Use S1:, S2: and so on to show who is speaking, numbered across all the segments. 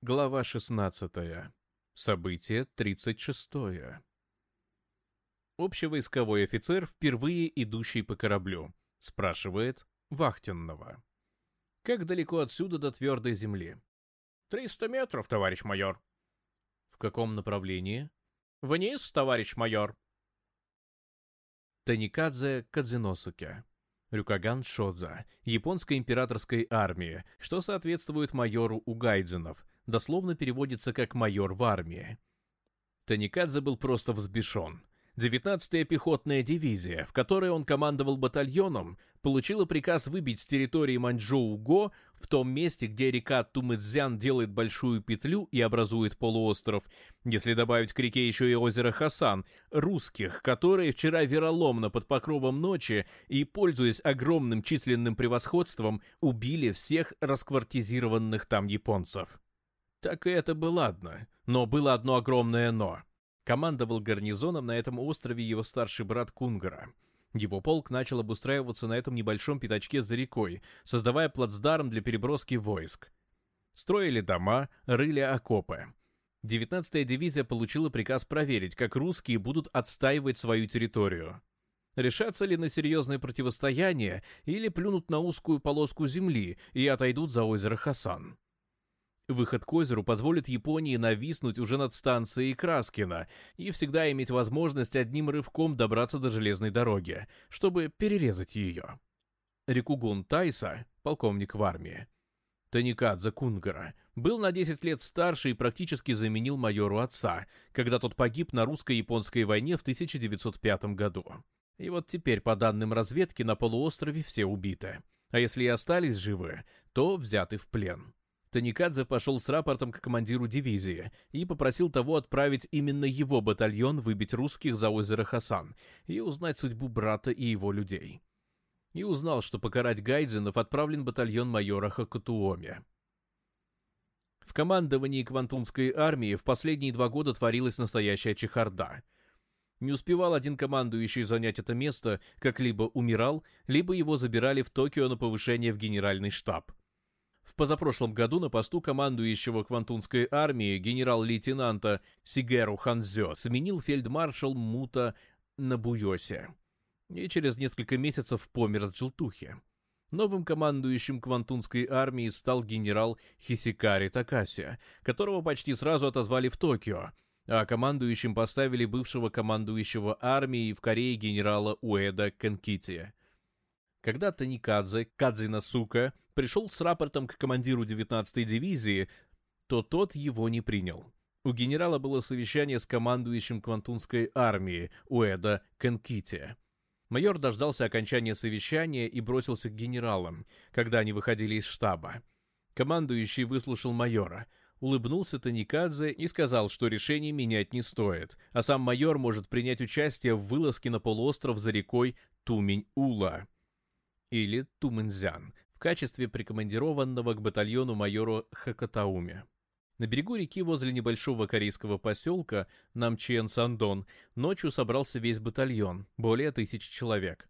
S1: Глава 16. Событие 36. Общевойсковой офицер, впервые идущий по кораблю, спрашивает вахтенного. «Как далеко отсюда до твердой земли?»
S2: «Триста метров, товарищ майор».
S1: «В каком направлении?»
S2: «Вниз, товарищ майор».
S1: Таникадзе Кадзиносуке. Рюкаган Шодза, японской императорской армии, что соответствует майору Угайдзинов – дословно переводится как «майор в армии». Таникадзе был просто взбешен. 19-я пехотная дивизия, в которой он командовал батальоном, получила приказ выбить с территории Маньчжоу-Го в том месте, где река Тумэцзян делает большую петлю и образует полуостров, если добавить к реке еще и озеро Хасан, русских, которые вчера вероломно под покровом ночи и, пользуясь огромным численным превосходством, убили всех расквартизированных там японцев. Так и это было ладно, Но было одно огромное «но». Командовал гарнизоном на этом острове его старший брат Кунгара. Его полк начал обустраиваться на этом небольшом пятачке за рекой, создавая плацдарм для переброски войск. Строили дома, рыли окопы. 19-я дивизия получила приказ проверить, как русские будут отстаивать свою территорию. Решатся ли на серьезное противостояние или плюнут на узкую полоску земли и отойдут за озеро Хасан. Выход к озеру позволит Японии нависнуть уже над станцией Краскина и всегда иметь возможность одним рывком добраться до железной дороги, чтобы перерезать ее. Рикугун Тайса, полковник в армии, Таникадзе Кунгара, был на 10 лет старше и практически заменил майору отца, когда тот погиб на русско-японской войне в 1905 году. И вот теперь, по данным разведки, на полуострове все убиты. А если и остались живы, то взяты в плен. Таникадзе пошел с рапортом к командиру дивизии и попросил того отправить именно его батальон выбить русских за озеро Хасан и узнать судьбу брата и его людей. И узнал, что покарать Гайдзинов отправлен батальон майора Хакатуоми. В командовании Квантунской армии в последние два года творилась настоящая чехарда. Не успевал один командующий занять это место, как либо умирал, либо его забирали в Токио на повышение в генеральный штаб. В позапрошлом году на посту командующего Квантунской армии генерал-лейтенанта Сигеру Ханзё сменил фельдмаршал Мута Набуёси и через несколько месяцев помер от желтухи. Новым командующим Квантунской армии стал генерал Хисикари Такаси, которого почти сразу отозвали в Токио, а командующим поставили бывшего командующего армии в Корее генерала Уэда Конкити. Когда Таникадзе, Кадзина Сука пришел с рапортом к командиру 19-й дивизии, то тот его не принял. У генерала было совещание с командующим Квантунской армии Уэда Кенкити. Майор дождался окончания совещания и бросился к генералам, когда они выходили из штаба. Командующий выслушал майора, улыбнулся Таникадзе и сказал, что решение менять не стоит, а сам майор может принять участие в вылазке на полуостров за рекой Тумень-Ула или Тумензян, в качестве прикомандированного к батальону майора Хакатауме. На берегу реки возле небольшого корейского поселка Намчиен-Сандон ночью собрался весь батальон, более тысячи человек.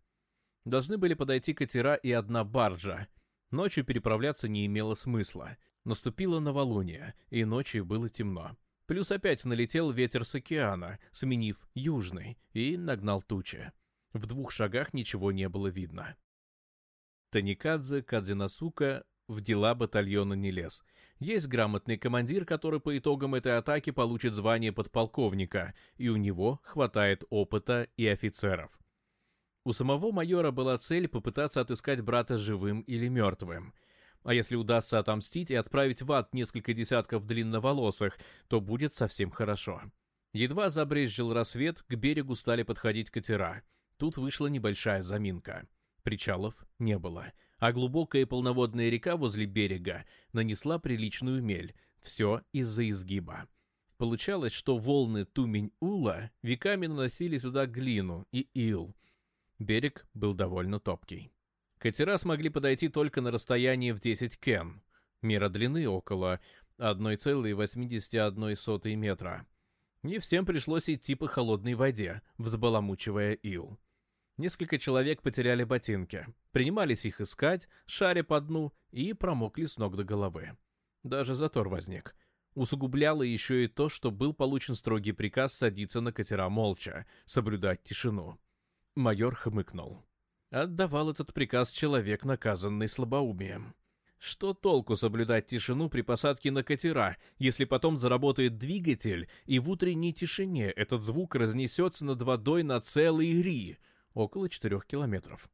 S1: Должны были подойти катера и одна баржа. Ночью переправляться не имело смысла. Наступило новолуние, и ночью было темно. Плюс опять налетел ветер с океана, сменив южный, и нагнал тучи. В двух шагах ничего не было видно. Таникадзе, Кадзинасука в дела батальона не лез. Есть грамотный командир, который по итогам этой атаки получит звание подполковника, и у него хватает опыта и офицеров. У самого майора была цель попытаться отыскать брата живым или мертвым. А если удастся отомстить и отправить в ад несколько десятков длинноволосых, то будет совсем хорошо. Едва забрезжил рассвет, к берегу стали подходить катера. Тут вышла небольшая заминка. Причалов не было, а глубокая полноводная река возле берега нанесла приличную мель, все из-за изгиба. Получалось, что волны Тумень-Ула веками наносили сюда глину и ил. Берег был довольно топкий. Катера смогли подойти только на расстояние в 10 кен. Мера длины около 1,81 метра. И всем пришлось идти по холодной воде, взбаламучивая ил. Несколько человек потеряли ботинки, принимались их искать, шаря по дну, и промокли с ног до головы. Даже затор возник. Усугубляло еще и то, что был получен строгий приказ садиться на катера молча, соблюдать тишину. Майор хмыкнул. Отдавал этот приказ человек, наказанный слабоумием. Что толку соблюдать тишину при посадке на катера, если потом заработает двигатель, и в утренней тишине этот звук разнесется над водой на целый ри? около 4 километров.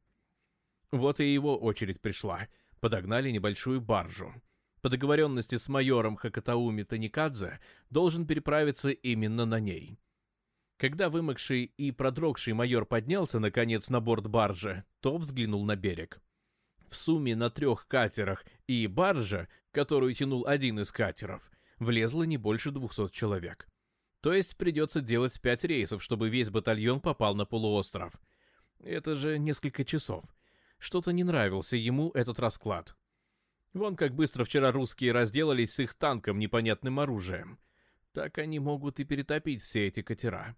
S1: Вот и его очередь пришла. Подогнали небольшую баржу. По договоренности с майором Хакатауми Таникадзе должен переправиться именно на ней. Когда вымокший и продрогший майор поднялся, наконец, на борт баржи, то взглянул на берег. В сумме на трех катерах и баржа, которую тянул один из катеров, влезло не больше двухсот человек. То есть придется делать пять рейсов, чтобы весь батальон попал на полуостров — это же несколько часов. Что-то не нравился ему этот расклад. Вон как быстро вчера русские разделались с их танком непонятным оружием. Так они могут и перетопить все эти катера.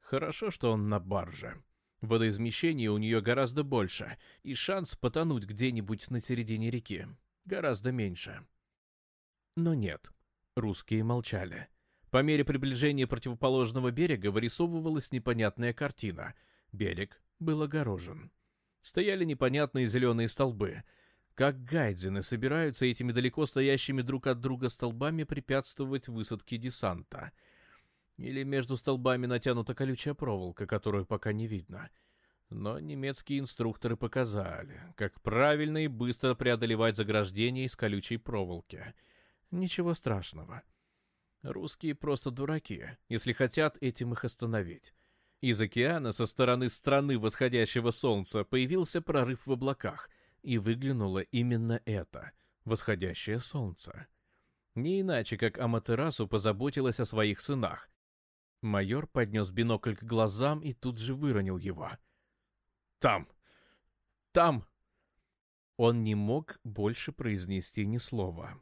S1: Хорошо, что он на барже. Водоизмещение у нее гораздо больше, и шанс потонуть где-нибудь на середине реки гораздо меньше. Но нет, русские молчали. По мере приближения противоположного берега вырисовывалась непонятная картина. Берег был огорожен. Стояли непонятные зеленые столбы. Как гайдзины собираются этими далеко стоящими друг от друга столбами препятствовать высадке десанта? Или между столбами натянута колючая проволока, которую пока не видно? Но немецкие инструкторы показали, как правильно и быстро преодолевать заграждение из колючей проволоки. Ничего страшного. Русские просто дураки, если хотят этим их остановить. Из океана со стороны страны восходящего солнца появился прорыв в облаках, и выглянуло именно это — восходящее солнце. Не иначе, как Аматерасу позаботилась о своих сынах. Майор поднес бинокль к глазам и тут же выронил его. «Там! Там!» Он не мог больше произнести ни слова.